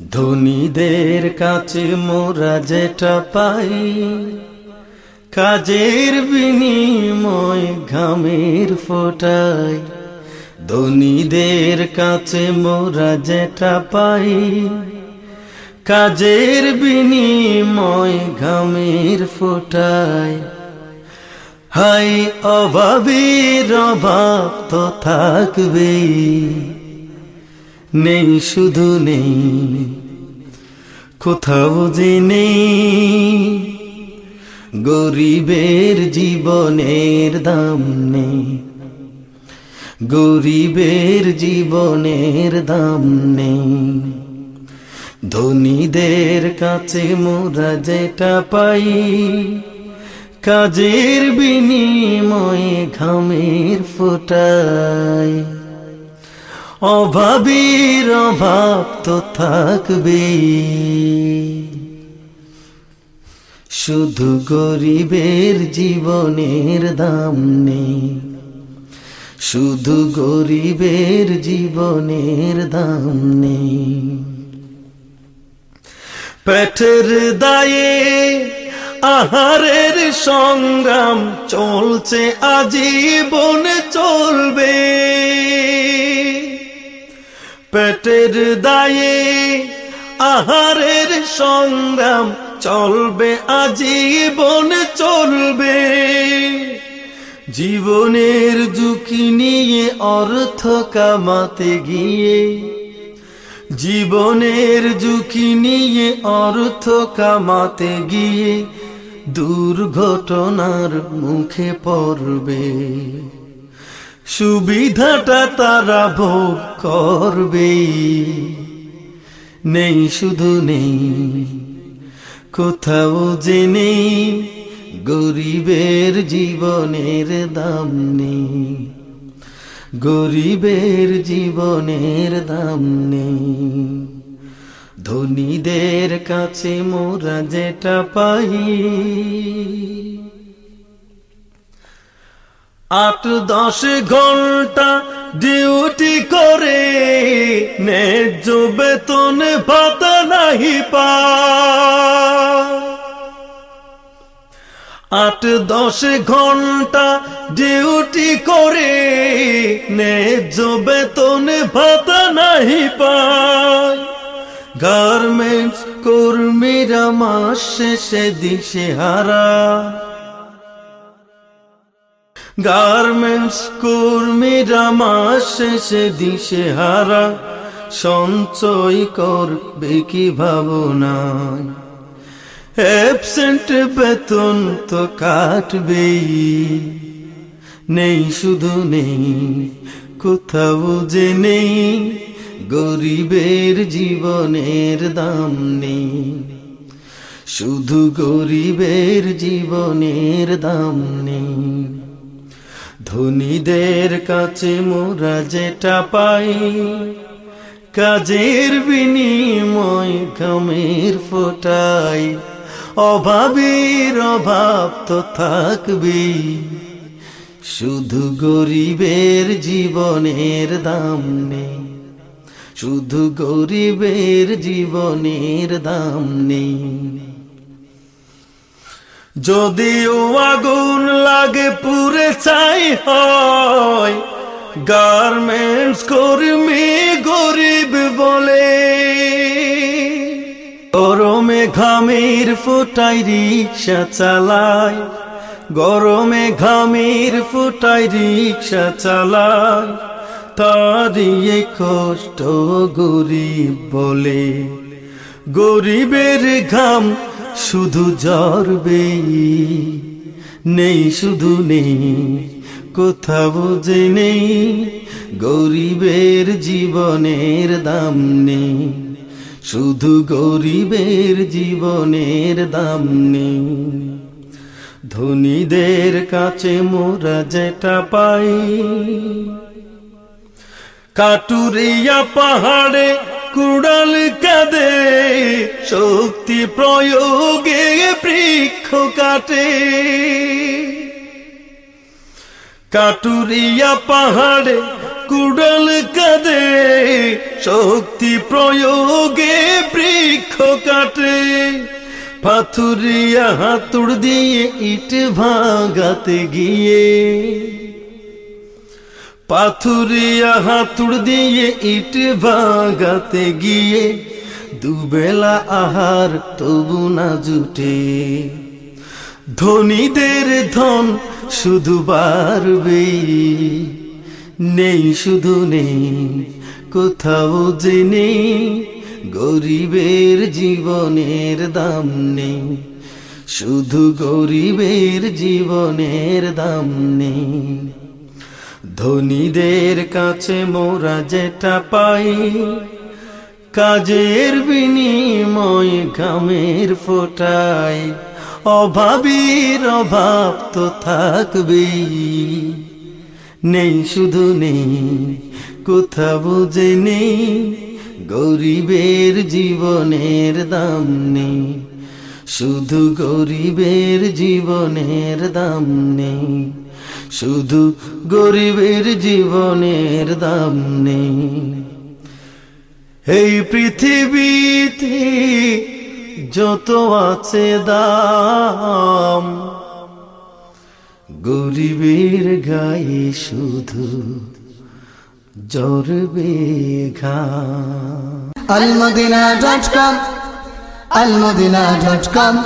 ধনীদের কাছে মোরা যেটা পাই, কাজের বিনিময় ঘামের ফোটাই। ধনীদের কাছে মোরা যেটা পাই, কাজের বিনিময় ঘামের ফোটাই। হাই অভাবীর অভাব তো থাকবেই। নেই, শুধু নেই, কোথাও যে নেই। গরিবের জীবনের দাম নেই, গরিবের জীবনের দাম নেই। ধনীদের কাছে মোরা যেটা পাই, কাজের বিনিময়ে ঘামের ফোটায় অভাবীর অভাব তো থাকবে। শুধু গরিবের জীবনের দাম নেই, শুধু গরিবের জীবনের দাম নেই। পেটের দায়ে আহারের সংগ্রাম চলছে, আজীবন চলবে। পেটের দায়ে আহারের সংগ্রাম চলবে, আজীবন চলবে। জীবনের ঝুঁকি নিয়ে অর্থ কামাতে গিয়ে, জীবনের ঝুঁকি নিয়ে অর্থ কামাতে গিয়ে দুর্ঘটনার মুখে পড়বে। সুবিধাটা তারা ভোগ করবে। নেই শুধু নেই, কোথাও যে নেই, গরিবের জীবনের দাম নেই। গরিবের জীবনের দাম নেই। ধনীদের কাছে মোরা যেটা পাই আট দশ ঘণ্টা ডিউটি করে ন্যায্য বেতন ভাতা নাহি পা আট দশ ঘণ্টা ডিউটি করে ন্যায্য বেতন ভাতা নাহি পায়। গার্মেন্টস কর্মীরা মাস শেষে দিশে হারা গার্মেন্টস কর্মীরা মাস শেষে দিশে হারা সঞ্চয় করবে কি ভাবনায়? অ্যাবসেন্ট বেতন তো কাটবেই। নেই শুধু নেই, কোথাও যে নেই। গরিবের জীবনের দাম নেই। শুধু গরিবের জীবনের দাম নেই। ধনীদের কাছে মোরা যেটা পাই, কাজের বিনিময় ঘামের ফোটাই, অভাবীর অভাব তো থাকবেই। শুধু গরিবের জীবনের দাম নেই, শুধু গরিবের জীবনের দাম নেই। যদিও আগুন লাগে পুরে চাই হয়। গার্মেন্টস কর্মী গরিব বলে। গরমে ঘামের ফোটাই রিক্সা চালায়। গরমে ঘামের ফোটাই রিক্সা চালায়। তারিয়ে কষ্ট গরিব বলে। গরিবের ঘাম শুধু জ্বরবে নেই শুধু নেই, কোথাও যে নেই, গরিবের জীবনের দাম নেই, শুধু গরিবের জীবনের দাম নেই। ধনীদের কাছে মোরা যেটা পাই, কাটুরিয়া পাহাড়ে কুড়াল শক্তি প্রয়োগে বৃক্ষ কাটে কাটুরিয়া পাহাড়ে কুডল কাঁদে, শক্তি প্রয়োগে বৃক্ষ কাটে পাথুরিয়া হাতুড় দিয়ে ইট ভাগাতে গিয়ে, পাথুরিয়া হাতুড় দিয়ে ইট ভাগাতে গিয়ে দুবেলা আহার তবু না জুটে। ধনীদের ধন শুধু বাড়বে নেই শুধু নেই, কোথাও যে নেই। গরিবের জীবনের দাম নেই। শুধু গরিবের জীবনের দাম নেই। ধনীদের কাছে মোরা যেটা পাই কাজের বিনিময় ঘামের ফোটায়। অভাবীর অভাব তো থাকবেই। নেই শুধু নেই, কোথাও বুঝে নেই। গরিবের জীবনের দাম নেই। শুধু গরিবের জীবনের দাম নেই। শুধু গরিবের জীবনের দাম নেই। এই পৃথিবীতে যত আছে দাম, গরিবের গায়ে শুধু জরবে ঘাম। Almadina dot com, Almadina dot com.